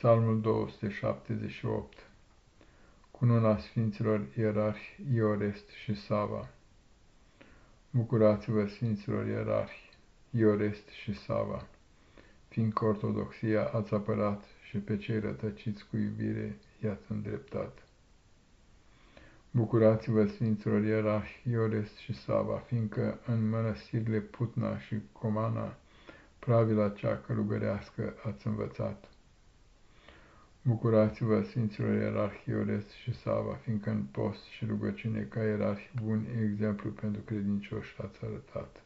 Psalmul 278 Cununa Sfinților Ierarhi Iorest și Sava Bucurați-vă, Sfinților Ierarhi, Iorest și Sava, fiindcă ortodoxia ați apărat și pe cei rătăciți cu iubire i-ați îndreptat. Bucurați-vă, Sfinților Ierarhi, Iorest și Sava, fiindcă în mănăstirile Putna și Comana pravila cea călugărească ați învățat. Bucurați-vă, Sfinților Ierarhi Orest și Sava, fiindcă în post și rugăciune ca ierarhi buni exemplu pentru credincioși ați arătat.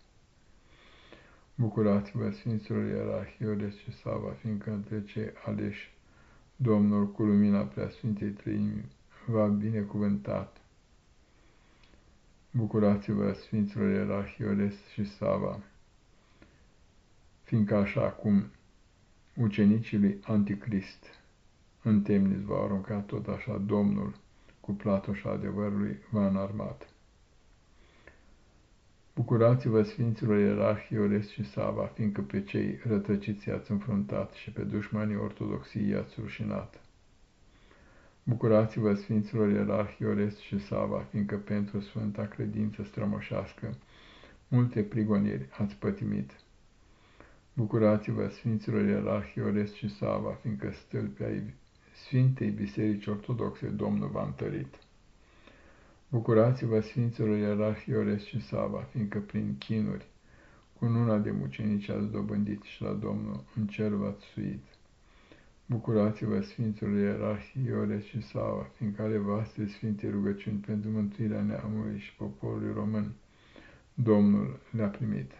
Bucurați-vă, Sfinților Ierarhi Orest și Sava, fiindcă între cei aleși Domnul cu lumina Preasfintei Trăimi v-a binecuvântat. Bucurați-vă, Sfinților Ierarhi Orest și Sava, fiindcă așa cum ucenicii lui Anticrist în temniți va arunca tot așa Domnul, cu platoșa adevărului, va înarmat. Bucurați-vă, Sfinților Ierarhii Orest și Sava, fiindcă pe cei rătăciți i-ați înfruntat și pe dușmanii ortodoxiei i-ați rușinat. Bucurați-vă, Sfinților Ierarhii Orest și Sava, fiindcă pentru Sfânta Credință strămoșească multe prigoniri ați pătimit. Bucurați-vă, Sfinților Ierarhii Orest și Sava, fiindcă stâlpi ai Sfintei Biserici Ortodoxe Domnul v-a întărit. Bucurați-vă, Sfinților Ierarhii Ores și Sava, fiindcă prin chinuri, cu nuna de mucenici ați dobândit și la Domnul în cer v-ați suit. Bucurați-vă, Sfinților Ierarhii Ores și Sava, fiindcă ale voastre Sfinte rugăciuni pentru mântuirea neamului și poporului român, Domnul le-a primit.